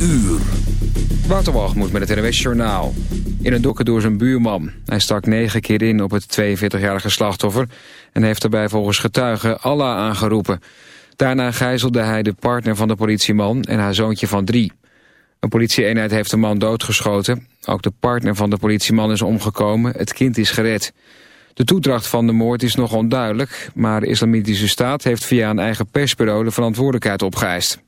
uur. Waterwalgemoed met het NWS Journaal. In een dokken door zijn buurman. Hij stak negen keer in op het 42-jarige slachtoffer... en heeft daarbij volgens getuigen Allah aangeroepen. Daarna gijzelde hij de partner van de politieman en haar zoontje van drie. Een politieeenheid heeft de man doodgeschoten. Ook de partner van de politieman is omgekomen. Het kind is gered. De toedracht van de moord is nog onduidelijk... maar de Islamitische Staat heeft via een eigen persbureau de verantwoordelijkheid opgeëist.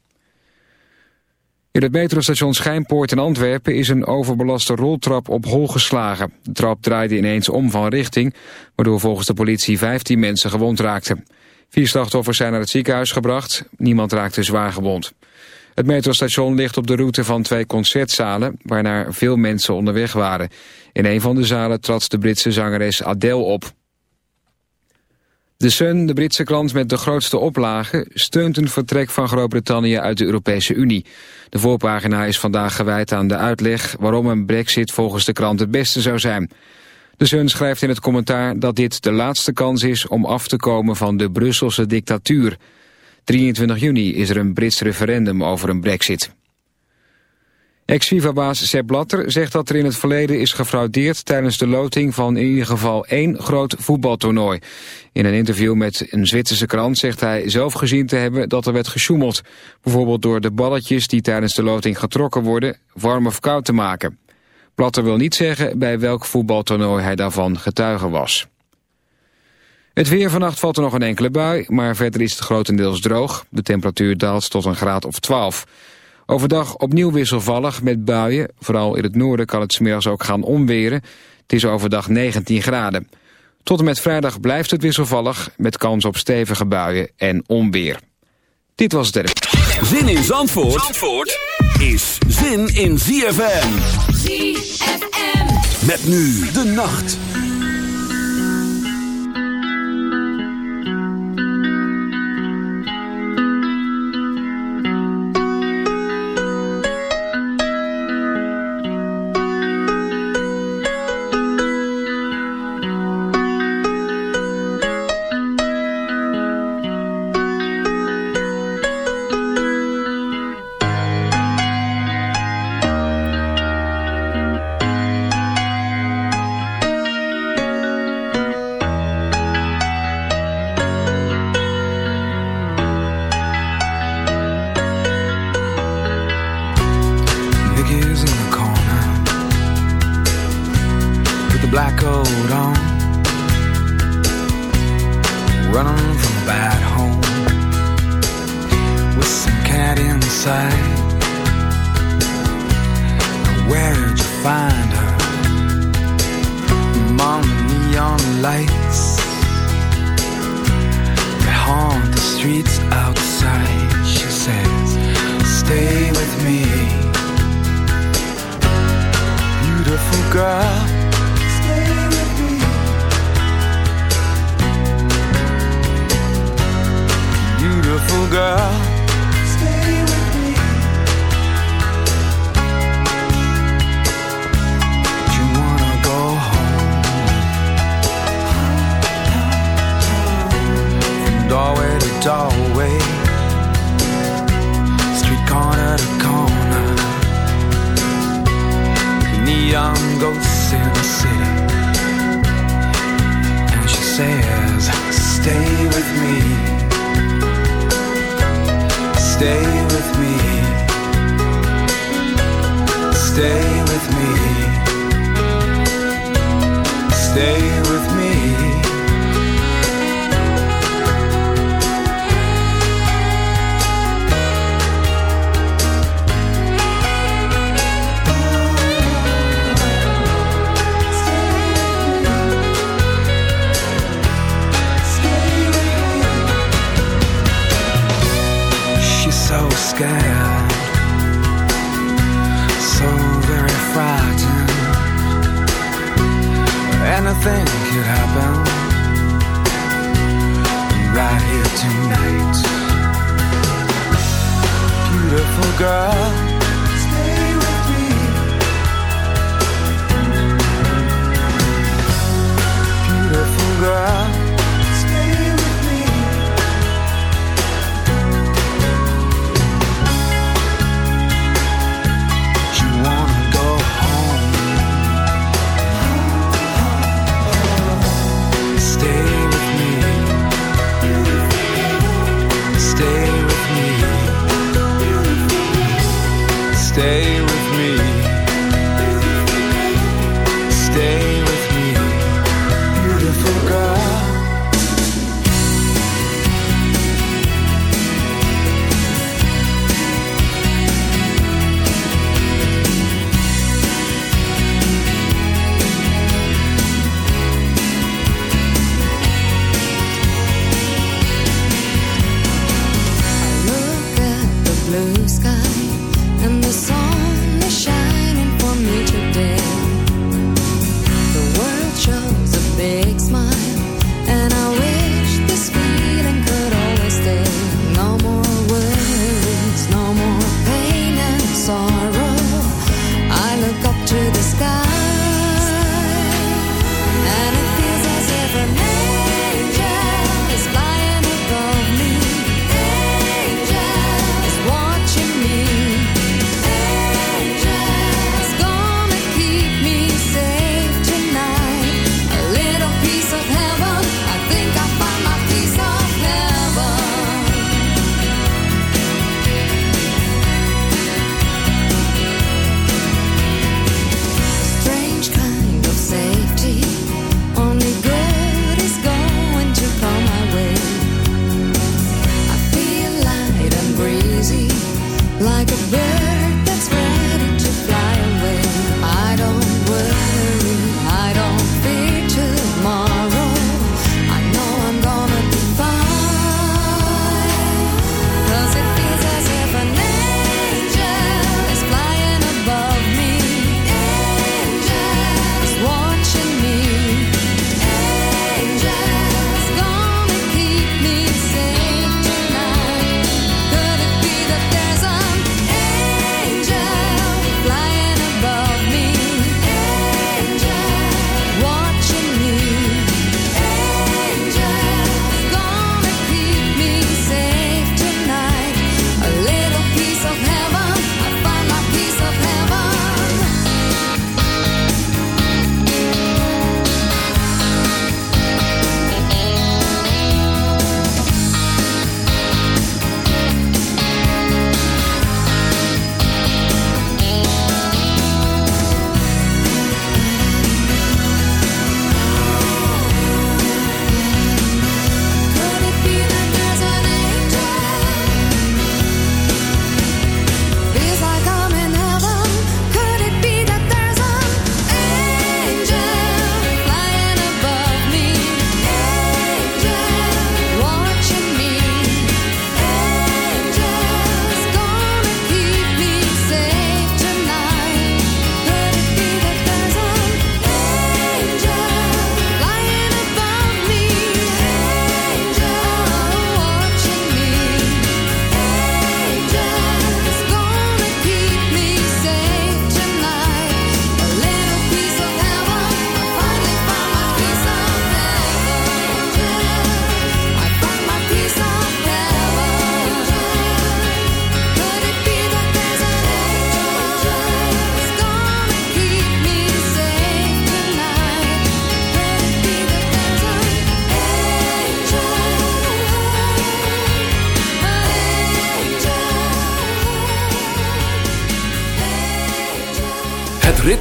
In het metrostation Schijnpoort in Antwerpen is een overbelaste roltrap op hol geslagen. De trap draaide ineens om van richting, waardoor volgens de politie 15 mensen gewond raakten. Vier slachtoffers zijn naar het ziekenhuis gebracht, niemand raakte zwaar gewond. Het metrostation ligt op de route van twee concertzalen... waarnaar veel mensen onderweg waren. In een van de zalen trad de Britse zangeres Adele op. De Sun, de Britse krant met de grootste oplage... steunt een vertrek van Groot-Brittannië uit de Europese Unie. De voorpagina is vandaag gewijd aan de uitleg... waarom een brexit volgens de krant het beste zou zijn. De Sun schrijft in het commentaar dat dit de laatste kans is... om af te komen van de Brusselse dictatuur... 23 juni is er een Brits referendum over een brexit. Ex-FIFA-baas Sepp Blatter zegt dat er in het verleden is gefraudeerd... tijdens de loting van in ieder geval één groot voetbaltoernooi. In een interview met een Zwitserse krant zegt hij zelf gezien te hebben dat er werd gesjoemeld. Bijvoorbeeld door de balletjes die tijdens de loting getrokken worden... warm of koud te maken. Blatter wil niet zeggen bij welk voetbaltoernooi hij daarvan getuige was. Het weer vannacht valt er nog een enkele bui, maar verder is het grotendeels droog. De temperatuur daalt tot een graad of 12. Overdag opnieuw wisselvallig met buien. Vooral in het noorden kan het smiddags ook gaan onweren. Het is overdag 19 graden. Tot en met vrijdag blijft het wisselvallig... met kans op stevige buien en onweer. Dit was het Zin in Zandvoort, Zandvoort is zin in ZFM. ZFM. Met nu de nacht. Stay with me,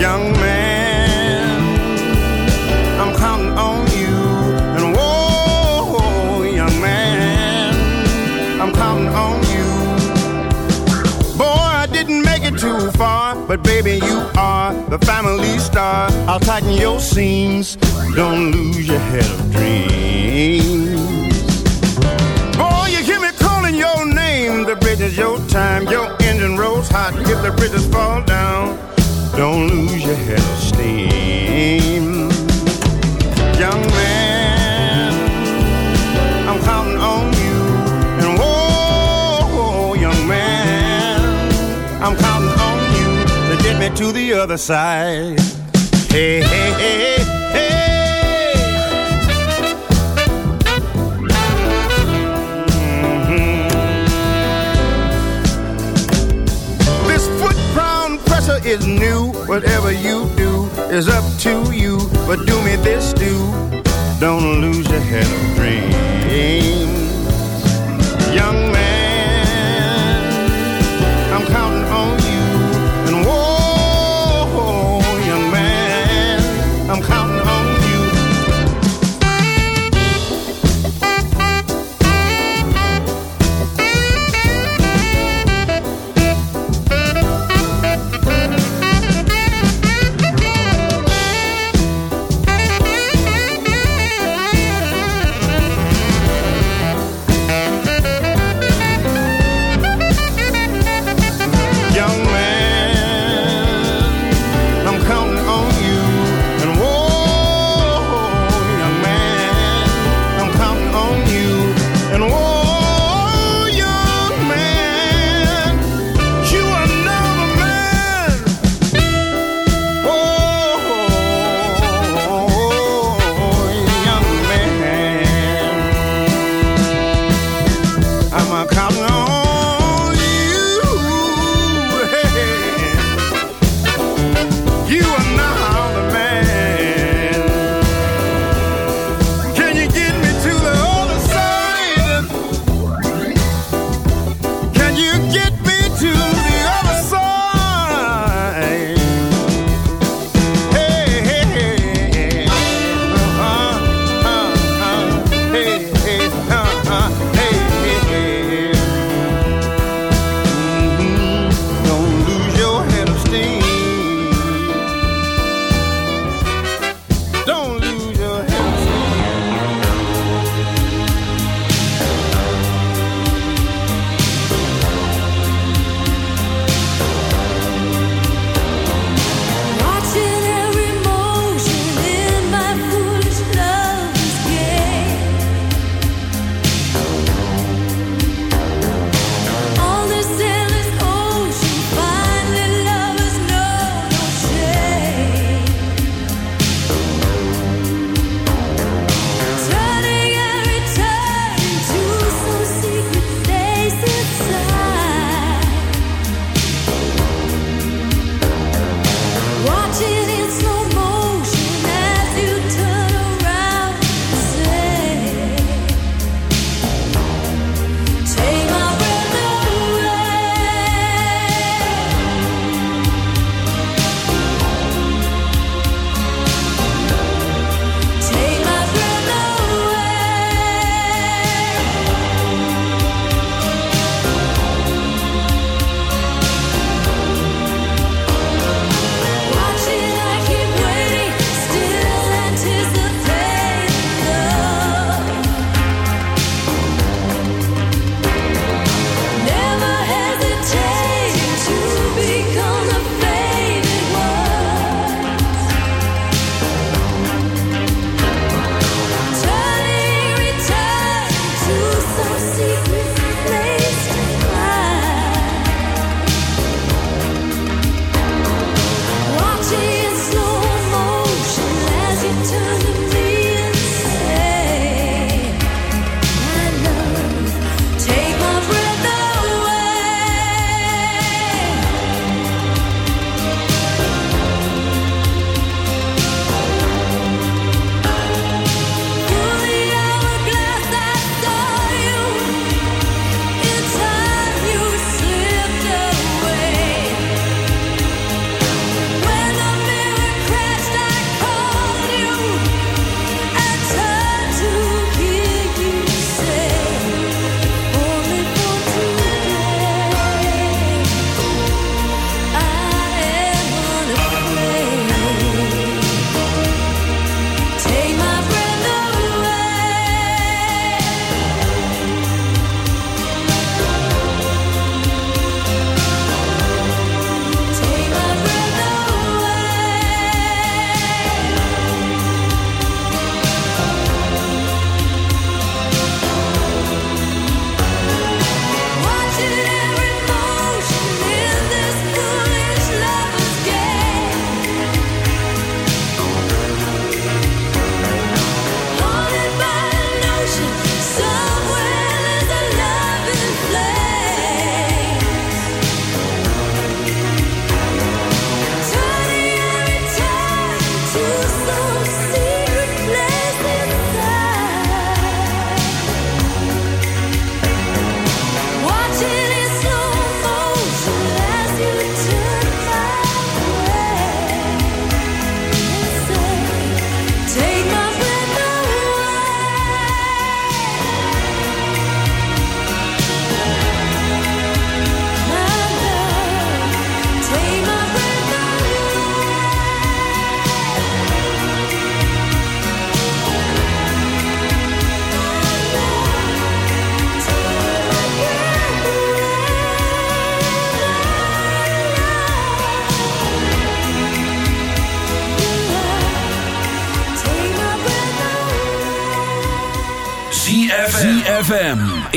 young man. I'm counting on you, and whoa, young man, I'm counting on you. Boy, I didn't make it too far, but baby, you are the family star. I'll tighten your seams, don't lose your head of dreams. Boy, you hear me calling your name, the bridge is your time, your engine rolls hot, if the bridges fall down. Don't lose your head of steam. Young man, I'm counting on you. And whoa, young man, I'm counting on you to get me to the other side. Hey, hey, hey. hey mm-hmm. is new Whatever you do is up to you. But do me this do. Don't lose your head of dreams. Young man,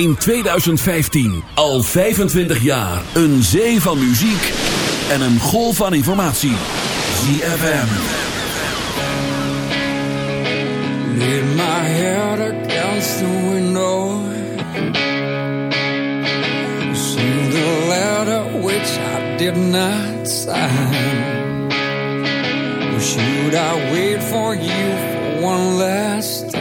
In 2015. Al 25 jaar. Een zee van muziek. En een golf van informatie. ZFM. Laid my head against the window. Sealed the letter which I did not sign. Should I wait for you for one last time?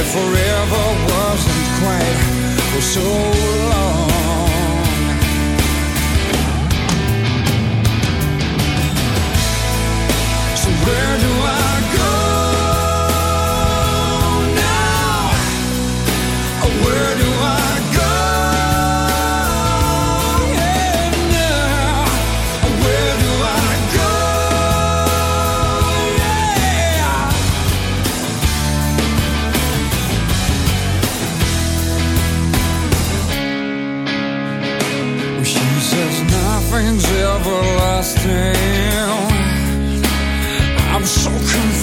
if forever wasn't quite for so long? So where do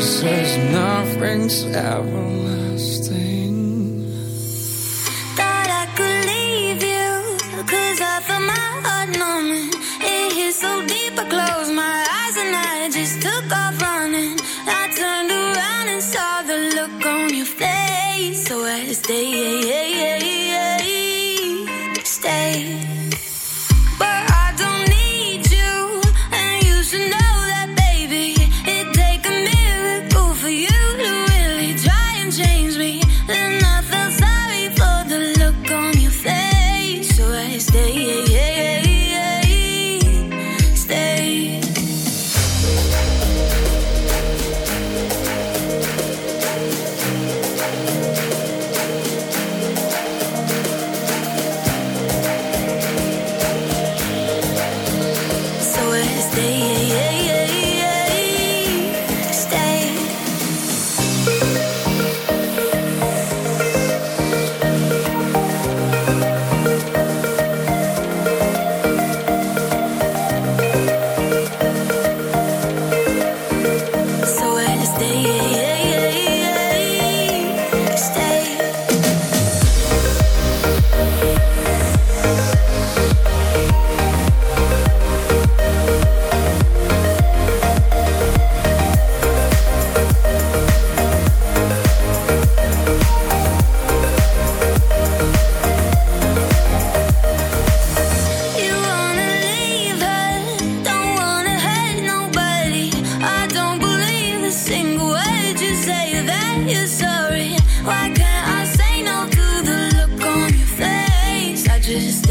Says nothing's everlasting.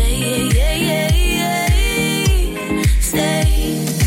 yeah, yeah, yeah, yeah. Stay.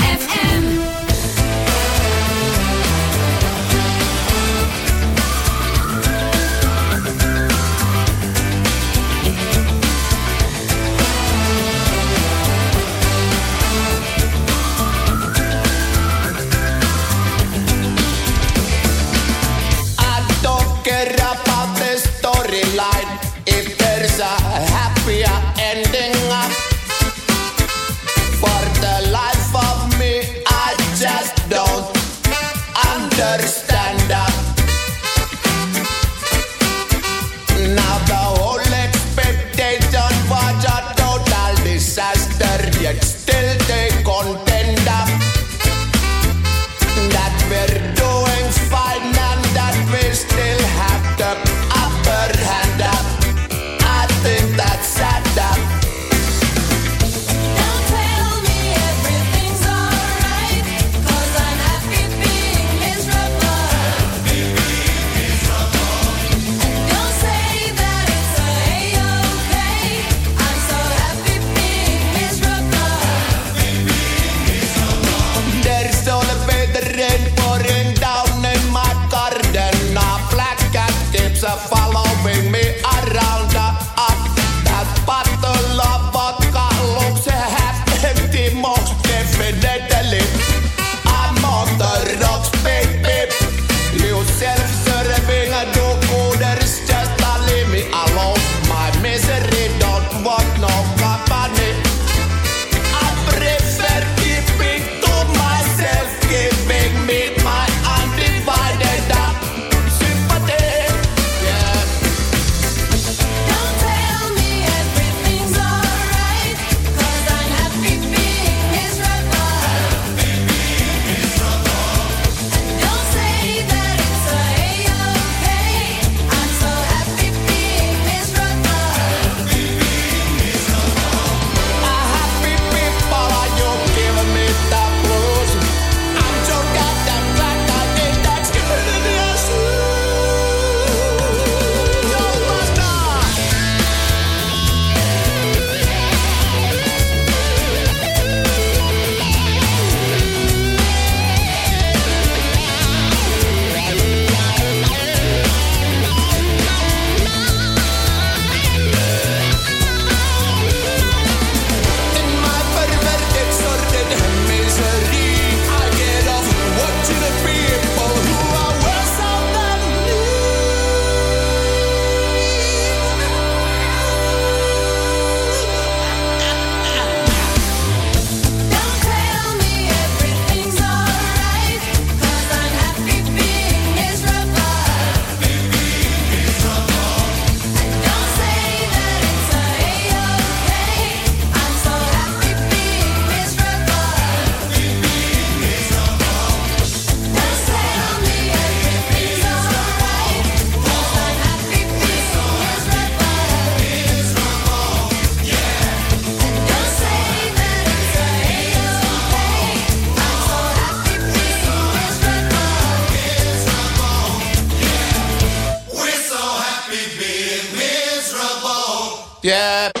Yeah.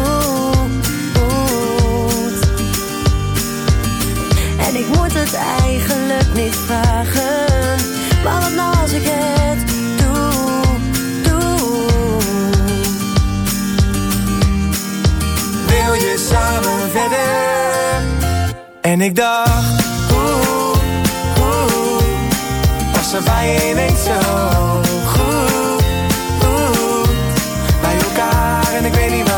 het eigenlijk niet vragen. Maar wat nou als ik het doe, doe. Wil je samen verder? En ik dacht, oeh, oeh, was er bij je ineens zo goed, oeh, bij elkaar en ik weet niet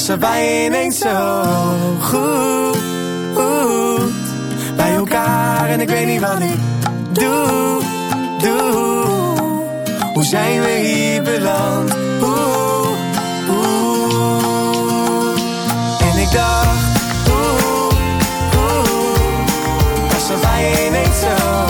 was er je ineens zo goed, bij elkaar en ik weet niet wat ik doe, doe. Hoe zijn we hier beland? Oeh, oeh. En ik dacht, oeh, oeh, was er je ineens zo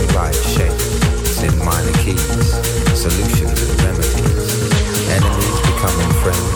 Young life shape. It's in minor keys, solutions and remedies. Enemies becoming friends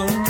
Alone.